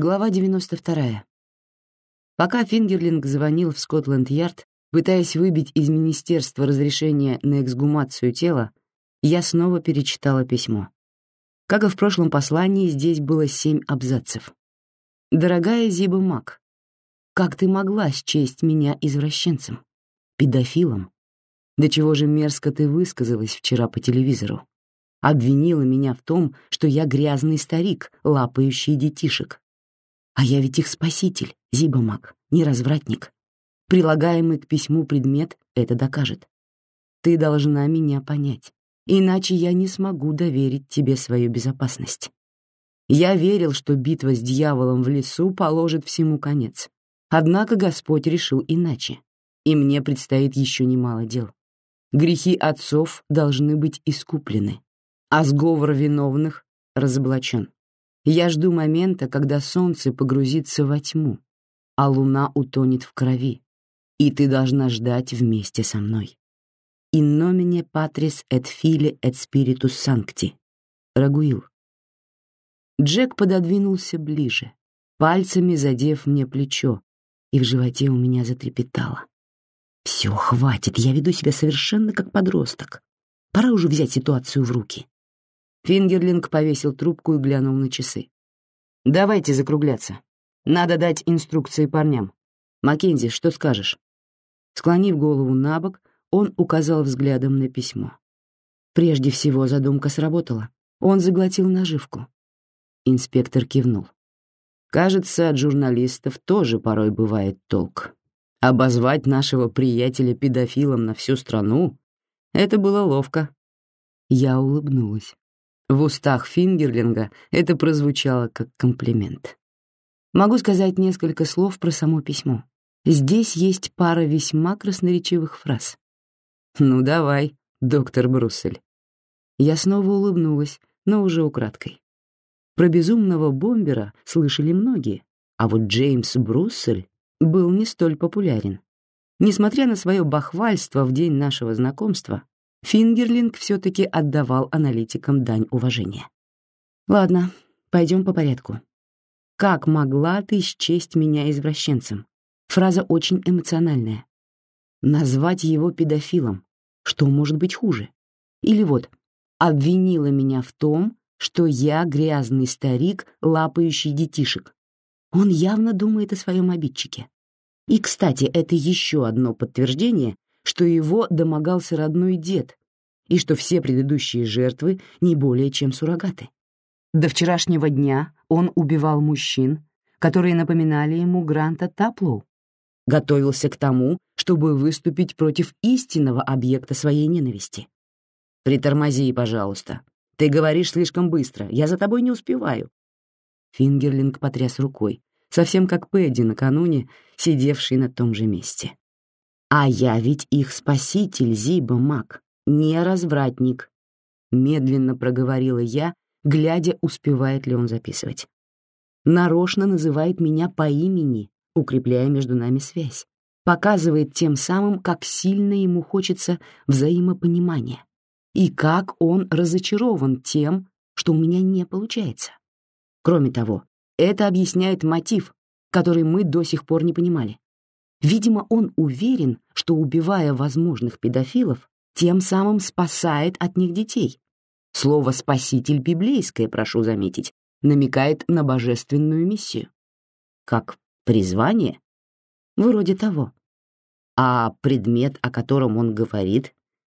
Глава 92. Пока Фингерлинг звонил в Скотланд-Ярд, пытаясь выбить из министерства разрешение на эксгумацию тела, я снова перечитала письмо. Как и в прошлом послании, здесь было семь абзацев. «Дорогая Зиба Мак, как ты могла счесть меня извращенцем, педофилом? До чего же мерзко ты высказалась вчера по телевизору? Обвинила меня в том, что я грязный старик, лапающий детишек, а я ведь их спаситель, Зибамак, не развратник. Прилагаемый к письму предмет это докажет. Ты должна меня понять, иначе я не смогу доверить тебе свою безопасность. Я верил, что битва с дьяволом в лесу положит всему конец. Однако Господь решил иначе, и мне предстоит еще немало дел. Грехи отцов должны быть искуплены, а сговор виновных разоблачен. Я жду момента, когда солнце погрузится во тьму, а луна утонет в крови, и ты должна ждать вместе со мной. In nomine Patris et Filii et Spiritus Sancti. Рагуил. Джек пододвинулся ближе, пальцами задев мне плечо, и в животе у меня затрепетало. «Все, хватит, я веду себя совершенно как подросток. Пора уже взять ситуацию в руки». Фингерлинг повесил трубку и глянул на часы. «Давайте закругляться. Надо дать инструкции парням. Маккензи, что скажешь?» Склонив голову на бок, он указал взглядом на письмо. Прежде всего задумка сработала. Он заглотил наживку. Инспектор кивнул. «Кажется, от журналистов тоже порой бывает толк. Обозвать нашего приятеля педофилом на всю страну — это было ловко». Я улыбнулась. В устах Фингерлинга это прозвучало как комплимент. Могу сказать несколько слов про само письмо. Здесь есть пара весьма красноречивых фраз. «Ну давай, доктор Бруссель». Я снова улыбнулась, но уже украдкой. Про безумного бомбера слышали многие, а вот Джеймс Бруссель был не столь популярен. Несмотря на свое бахвальство в день нашего знакомства, Фингерлинг все-таки отдавал аналитикам дань уважения. «Ладно, пойдем по порядку. Как могла ты счесть меня извращенцем?» Фраза очень эмоциональная. Назвать его педофилом. Что может быть хуже? Или вот «обвинила меня в том, что я грязный старик, лапающий детишек». Он явно думает о своем обидчике. И, кстати, это еще одно подтверждение, что его домогался родной дед и что все предыдущие жертвы не более чем суррогаты. До вчерашнего дня он убивал мужчин, которые напоминали ему Гранта Таплоу, готовился к тому, чтобы выступить против истинного объекта своей ненависти. «Притормози, пожалуйста. Ты говоришь слишком быстро. Я за тобой не успеваю». Фингерлинг потряс рукой, совсем как Пэдди накануне, сидевший на том же месте. А я ведь их спаситель, Зиба Мак, не развратник, медленно проговорила я, глядя, успевает ли он записывать. Нарочно называет меня по имени, укрепляя между нами связь, показывает тем самым, как сильно ему хочется взаимопонимания и как он разочарован тем, что у меня не получается. Кроме того, это объясняет мотив, который мы до сих пор не понимали. Видимо, он уверен, что, убивая возможных педофилов, тем самым спасает от них детей. Слово «спаситель» библейское, прошу заметить, намекает на божественную миссию. Как призвание? Вроде того. А предмет, о котором он говорит,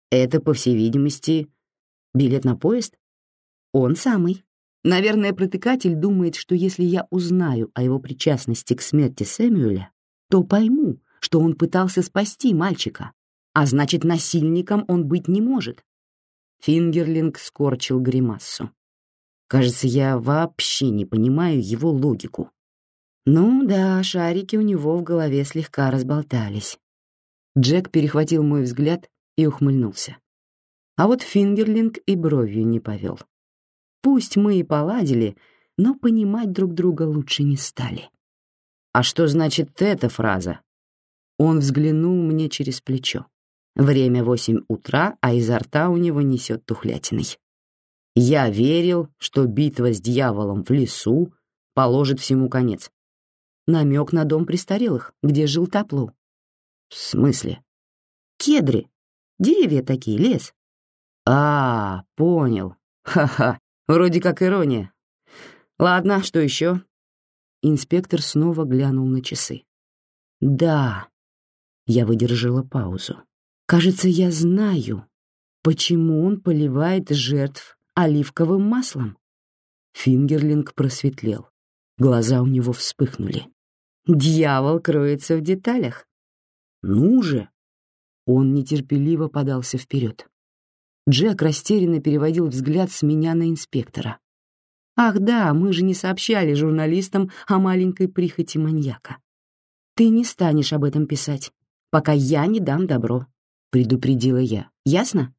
это, по всей видимости, билет на поезд? Он самый. Наверное, протыкатель думает, что если я узнаю о его причастности к смерти Сэмюэля, то пойму, что он пытался спасти мальчика, а значит, насильником он быть не может. Фингерлинг скорчил гримассу. Кажется, я вообще не понимаю его логику. Ну да, шарики у него в голове слегка разболтались. Джек перехватил мой взгляд и ухмыльнулся. А вот Фингерлинг и бровью не повел. Пусть мы и поладили, но понимать друг друга лучше не стали. «А что значит эта фраза?» Он взглянул мне через плечо. Время восемь утра, а изо рта у него несет тухлятиной. Я верил, что битва с дьяволом в лесу положит всему конец. Намек на дом престарелых, где жил Таплоу. В смысле? Кедры. Деревья такие, лес. А, понял. Ха-ха, вроде как ирония. Ладно, что еще? Инспектор снова глянул на часы. Да. Я выдержала паузу. Кажется, я знаю, почему он поливает жертв оливковым маслом. Фингерлинг просветлел. Глаза у него вспыхнули. Дьявол кроется в деталях. Ну же! Он нетерпеливо подался вперед. Джек растерянно переводил взгляд с меня на инспектора. «Ах да, мы же не сообщали журналистам о маленькой прихоти маньяка. Ты не станешь об этом писать, пока я не дам добро», — предупредила я. «Ясно?»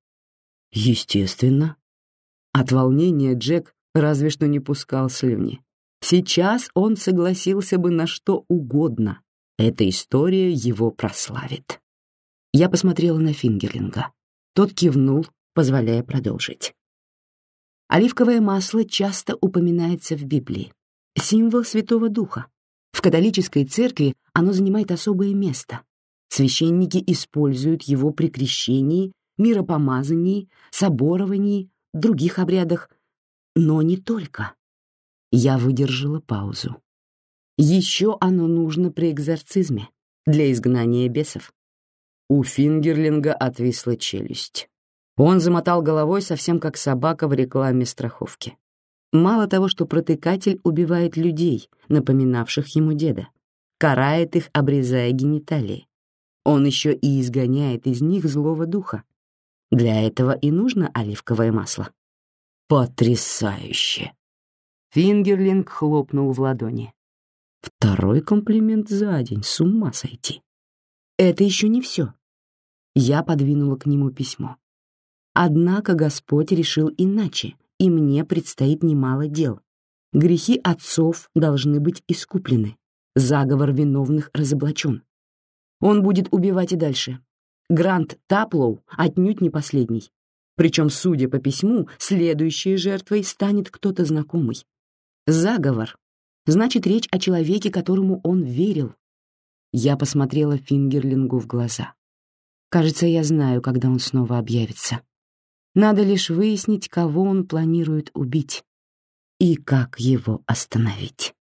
«Естественно». От волнения Джек разве что не пускал слюни. Сейчас он согласился бы на что угодно. Эта история его прославит. Я посмотрела на Фингерлинга. Тот кивнул, позволяя продолжить. Оливковое масло часто упоминается в Библии. Символ Святого Духа. В католической церкви оно занимает особое место. Священники используют его при крещении, миропомазании, соборовании, других обрядах, но не только. Я выдержала паузу. Еще оно нужно при экзорцизме, для изгнания бесов. У Фингерлинга отвисла челюсть. Он замотал головой совсем как собака в рекламе страховки. Мало того, что протыкатель убивает людей, напоминавших ему деда, карает их, обрезая гениталии. Он еще и изгоняет из них злого духа. Для этого и нужно оливковое масло. Потрясающе! Фингерлинг хлопнул в ладони. Второй комплимент за день, с ума сойти. Это еще не все. Я подвинула к нему письмо. Однако Господь решил иначе, и мне предстоит немало дел. Грехи отцов должны быть искуплены, заговор виновных разоблачен. Он будет убивать и дальше. Грант Таплоу отнюдь не последний. Причем, судя по письму, следующей жертвой станет кто-то знакомый. Заговор. Значит, речь о человеке, которому он верил. Я посмотрела Фингерлингу в глаза. Кажется, я знаю, когда он снова объявится. Надо лишь выяснить, кого он планирует убить и как его остановить.